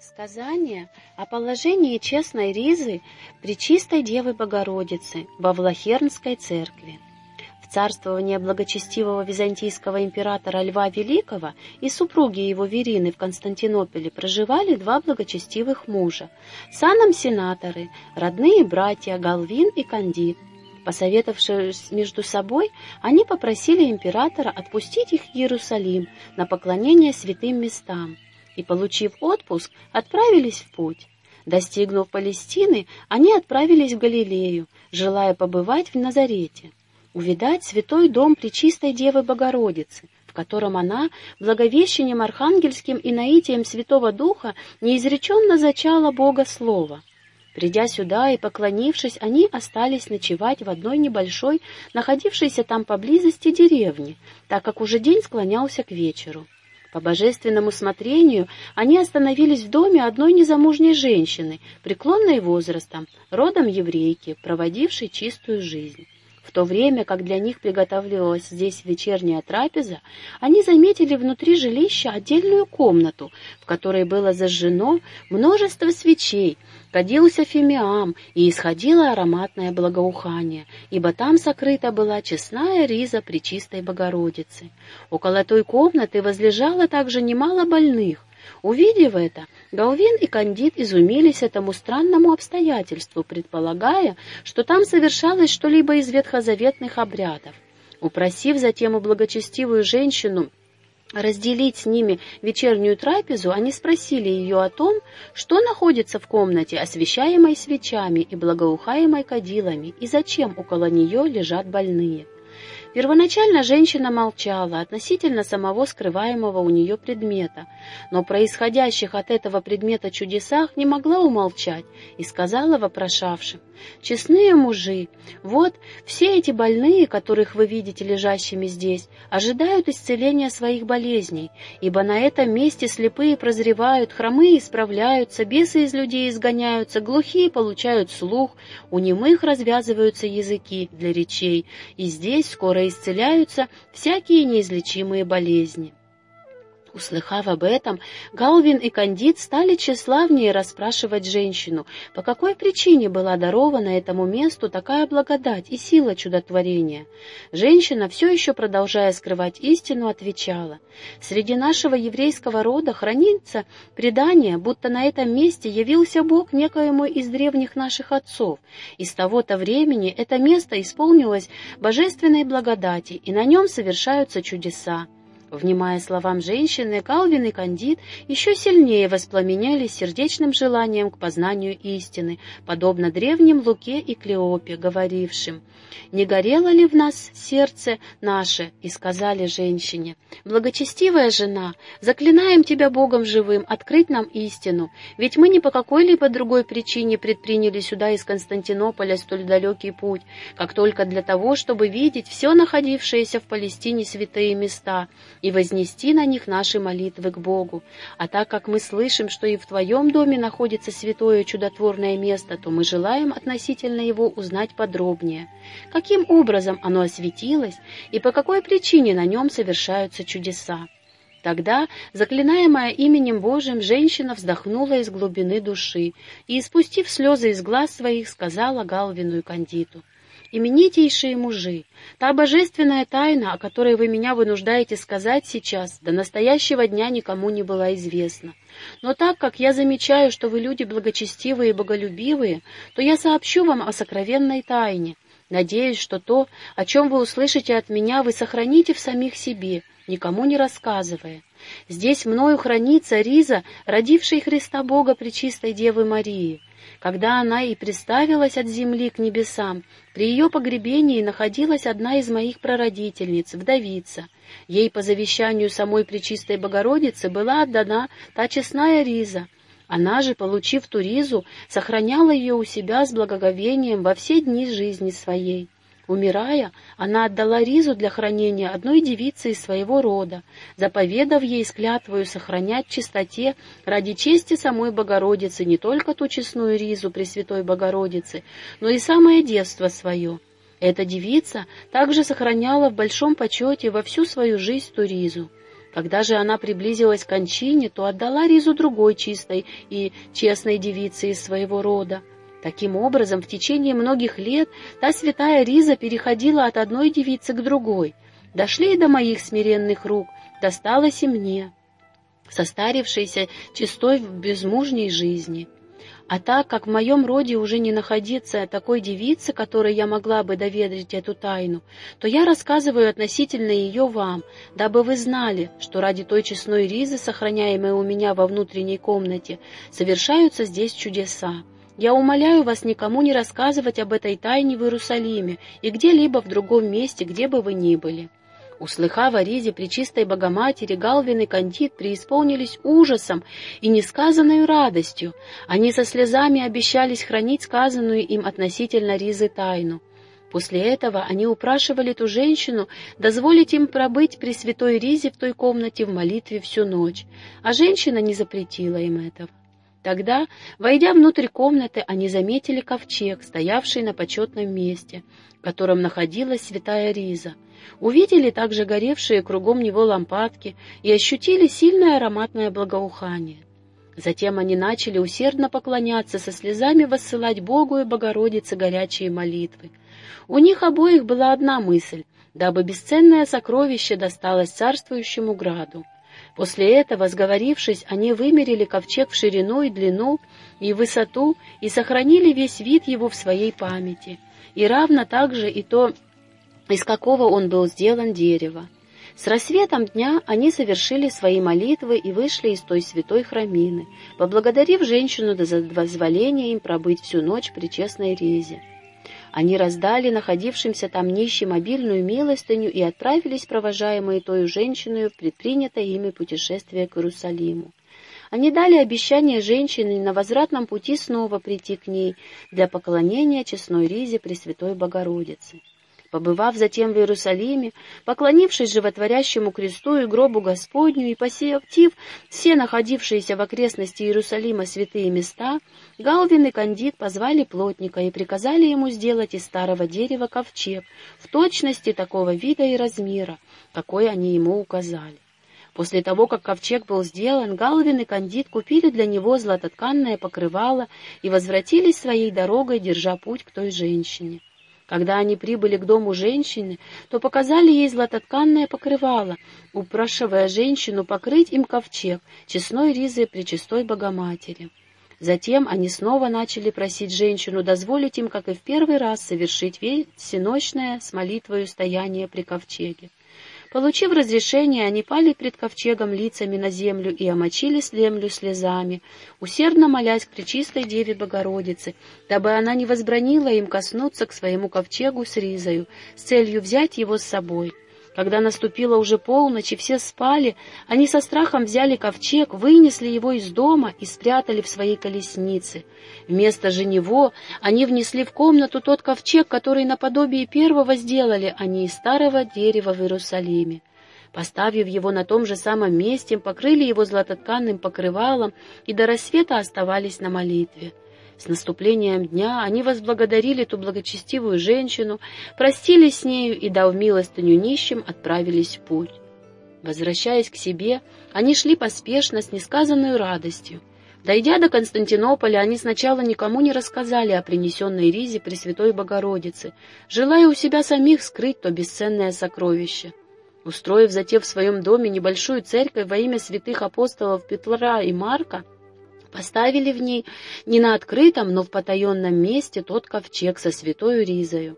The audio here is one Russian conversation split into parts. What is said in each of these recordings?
Сказание о положении честной Ризы при чистой Девы Богородицы во Влахернской церкви. В царствование благочестивого византийского императора Льва Великого и супруги его Верины в Константинополе проживали два благочестивых мужа, саном сенаторы, родные братья Галвин и Кандид. Посоветовавшись между собой, они попросили императора отпустить их в Иерусалим на поклонение святым местам и, получив отпуск, отправились в путь. Достигнув Палестины, они отправились в Галилею, желая побывать в Назарете, увидать святой дом Пречистой Девы Богородицы, в котором она, благовещением архангельским и наитием Святого Духа, неизреченно зачала Бога Слова. Придя сюда и поклонившись, они остались ночевать в одной небольшой, находившейся там поблизости деревне, так как уже день склонялся к вечеру. По божественному смотрению они остановились в доме одной незамужней женщины, преклонной возрастом, родом еврейки, проводившей чистую жизнь. В то время, как для них приготавливалась здесь вечерняя трапеза, они заметили внутри жилища отдельную комнату, в которой было зажжено множество свечей, кадился фимиам и исходило ароматное благоухание, ибо там сокрыта была честная риза Пречистой Богородицы. Около той комнаты возлежало также немало больных, Увидев это, Галвин и Кандид изумились этому странному обстоятельству, предполагая, что там совершалось что-либо из ветхозаветных обрядов. Упросив затем у благочестивую женщину разделить с ними вечернюю трапезу, они спросили ее о том, что находится в комнате, освещаемой свечами и благоухаемой кадилами, и зачем около нее лежат больные. Первоначально женщина молчала относительно самого скрываемого у нее предмета, но происходящих от этого предмета чудесах не могла умолчать и сказала вопрошавшим, «Честные мужи, вот все эти больные, которых вы видите лежащими здесь, ожидают исцеления своих болезней, ибо на этом месте слепые прозревают, хромые исправляются, бесы из людей изгоняются, глухие получают слух, у немых развязываются языки для речей, и здесь скоро исцеляются всякие неизлечимые болезни. Услыхав об этом, Галвин и Кандид стали тщеславнее расспрашивать женщину, по какой причине была дарована этому месту такая благодать и сила чудотворения. Женщина, все еще продолжая скрывать истину, отвечала, «Среди нашего еврейского рода хранится предание, будто на этом месте явился Бог некоему из древних наших отцов, и с того-то времени это место исполнилось божественной благодати, и на нем совершаются чудеса. Внимая словам женщины, Калвин и Кандид еще сильнее воспламенялись сердечным желанием к познанию истины, подобно древним Луке и Клеопе, говорившим «Не горело ли в нас сердце наше?» и сказали женщине «Благочестивая жена, заклинаем тебя Богом живым открыть нам истину, ведь мы не по какой-либо другой причине предприняли сюда из Константинополя столь далекий путь, как только для того, чтобы видеть все находившиеся в Палестине святые места, и вознести на них наши молитвы к Богу. А так как мы слышим, что и в Твоем доме находится святое чудотворное место, то мы желаем относительно его узнать подробнее. Каким образом оно осветилось и по какой причине на нем совершаются чудеса? Тогда, заклинаемая именем Божьим, женщина вздохнула из глубины души и, испустив слезы из глаз своих, сказала Галвину и Кандиту, именитейшие мужи, та божественная тайна, о которой вы меня вынуждаете сказать сейчас, до настоящего дня никому не была известна. Но так как я замечаю, что вы люди благочестивые и боголюбивые, то я сообщу вам о сокровенной тайне. Надеюсь, что то, о чем вы услышите от меня, вы сохраните в самих себе, никому не рассказывая. Здесь мною хранится риза, родившей Христа Бога Пречистой Девы Марии. Когда она и приставилась от земли к небесам, при ее погребении находилась одна из моих прародительниц, вдовица. Ей по завещанию самой Пречистой Богородицы была отдана та честная риза. Она же, получив ту ризу, сохраняла ее у себя с благоговением во все дни жизни своей. Умирая, она отдала Ризу для хранения одной девицы из своего рода, заповедав ей склятвою сохранять чистоте ради чести самой Богородицы не только ту честную Ризу Пресвятой Богородицы, но и самое детство свое. Эта девица также сохраняла в большом почете во всю свою жизнь ту Ризу. Когда же она приблизилась к кончине, то отдала ризу другой чистой и честной девице из своего рода. Таким образом, в течение многих лет та святая риза переходила от одной девицы к другой. Дошли и до моих смиренных рук, досталось и мне, состарившейся чистой в безмужней жизни. А так как в моем роде уже не находится такой девицы, которой я могла бы доверить эту тайну, то я рассказываю относительно ее вам, дабы вы знали, что ради той честной ризы, сохраняемой у меня во внутренней комнате, совершаются здесь чудеса. Я умоляю вас никому не рассказывать об этой тайне в Иерусалиме и где-либо в другом месте, где бы вы ни были. Услыхав о Ризе Пречистой Богоматери, Галвин и Кандид преисполнились ужасом и несказанной радостью. Они со слезами обещались хранить сказанную им относительно Ризы тайну. После этого они упрашивали ту женщину дозволить им пробыть при святой Ризе в той комнате в молитве всю ночь, а женщина не запретила им этого. Тогда, войдя внутрь комнаты, они заметили ковчег, стоявший на почетном месте, в котором находилась святая Риза — увидели также горевшие кругом него лампадки и ощутили сильное ароматное благоухание. Затем они начали усердно поклоняться, со слезами воссылать Богу и Богородице горячие молитвы. У них обоих была одна мысль, дабы бесценное сокровище досталось царствующему граду. После этого, сговорившись, они вымерили ковчег в ширину и длину и высоту и сохранили весь вид его в своей памяти, и равно также и то из какого он был сделан дерева. С рассветом дня они совершили свои молитвы и вышли из той святой храмины, поблагодарив женщину за дозволение им пробыть всю ночь при честной резе. Они раздали находившимся там нищим обильную милостыню и отправились, провожаемые той женщиной, в предпринятое ими путешествие к Иерусалиму. Они дали обещание женщине на возвратном пути снова прийти к ней для поклонения честной Ризе Пресвятой Богородицы. Побывав затем в Иерусалиме, поклонившись животворящему кресту и гробу Господню и посетив все находившиеся в окрестности Иерусалима святые места, Галвин и Кандид позвали плотника и приказали ему сделать из старого дерева ковчег в точности такого вида и размера, какой они ему указали. После того, как ковчег был сделан, Галвин и Кандид купили для него златотканное покрывало и возвратились своей дорогой, держа путь к той женщине. Когда они прибыли к дому женщины, то показали ей златотканное покрывало, упрашивая женщину покрыть им ковчег честной ризой Пречистой Богоматери. Затем они снова начали просить женщину дозволить им, как и в первый раз, совершить всеночное с молитвою стояние при ковчеге. Получив разрешение, они пали пред ковчегом лицами на землю и омочили землю слезами, усердно молясь к Пречистой Деве Богородице, дабы она не возбранила им коснуться к своему ковчегу с ризою, с целью взять его с собой. Когда наступила уже полночь и все спали, они со страхом взяли ковчег, вынесли его из дома и спрятали в своей колеснице. Вместо же него они внесли в комнату тот ковчег, который наподобие первого сделали они из старого дерева в Иерусалиме. Поставив его на том же самом месте, покрыли его златотканным покрывалом и до рассвета оставались на молитве. С наступлением дня они возблагодарили ту благочестивую женщину, простились с нею и, дав милостыню нищим, отправились в путь. Возвращаясь к себе, они шли поспешно, с несказанной радостью. Дойдя до Константинополя, они сначала никому не рассказали о принесенной Ризе Пресвятой Богородице, желая у себя самих скрыть то бесценное сокровище. Устроив затем в своем доме небольшую церковь во имя святых апостолов Петра и Марка, Поставили в ней не на открытом, но в потаенном месте тот ковчег со святой Ризою.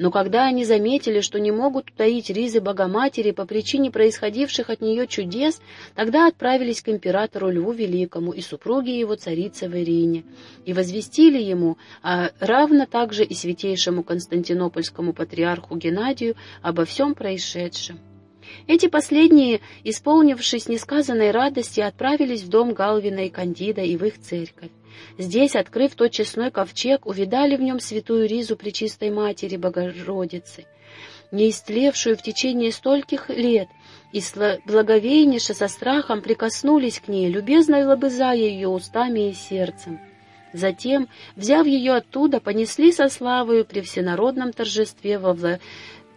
Но когда они заметили, что не могут утаить Ризы Богоматери по причине происходивших от нее чудес, тогда отправились к императору Льву Великому и супруге его царице в Ирине, и возвестили ему, а равно также и святейшему Константинопольскому патриарху Геннадию обо всем происшедшем. Эти последние, исполнившись несказанной радости, отправились в дом Галвина и Кандида и в их церковь. Здесь, открыв тот честной ковчег, увидали в нем святую ризу Пречистой Матери Богородицы, не истлевшую в течение стольких лет, и благовейнейше со страхом прикоснулись к ней, любезно лобызая ее устами и сердцем. Затем, взяв ее оттуда, понесли со славою при всенародном торжестве во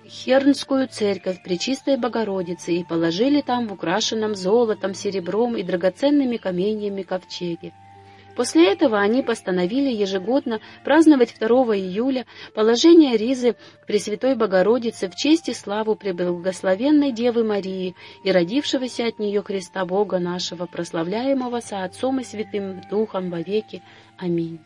Хернскую церковь Пречистой Богородицы и положили там в украшенном золотом, серебром и драгоценными каменьями ковчеге. После этого они постановили ежегодно праздновать 2 июля положение Ризы Пресвятой Богородицы в честь и славу Преблагословенной Девы Марии и родившегося от нее Христа Бога нашего, прославляемого со Отцом и Святым Духом вовеки. Аминь.